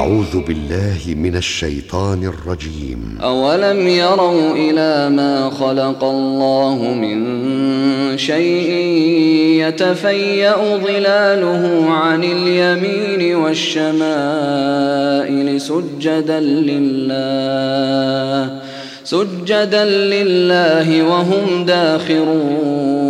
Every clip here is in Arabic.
أعوذ بالله من الشيطان الرجيم. أولم يروا إلى ما خلق الله من شيء يتفيأ ظلاله عن اليمين والشمائل سجدا لله سجدا لله وهم داخرون.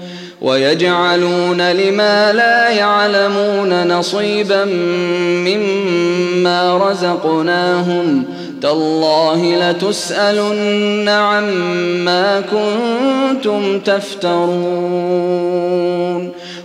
ويجعلون لما لا يعلمون نصيبا مما رزقناهم تالله لتسألن عما كنتم تفترون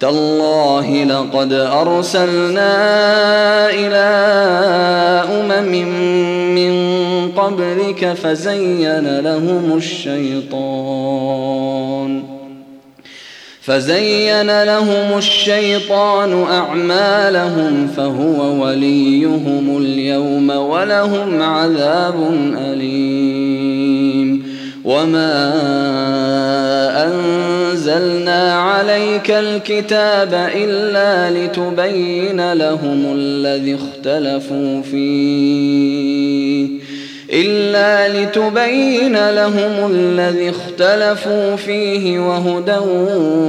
تالله لقد أرسلنا إلى أمم من قبلك فزين لهم الشيطان فزين لهم الشيطان أعمالهم فهو وليهم اليوم ولهم عذاب أليم وما أنزلنا عليك الكتاب إلا لتبين لهم الذي اختلفوا فيه إلا لتبين لهم الذي اختلفوا فيه وهدى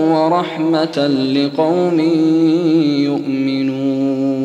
ورحمة لقوم يؤمنون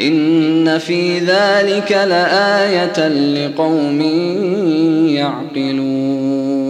إن في ذلك لآية لقوم يعقلون.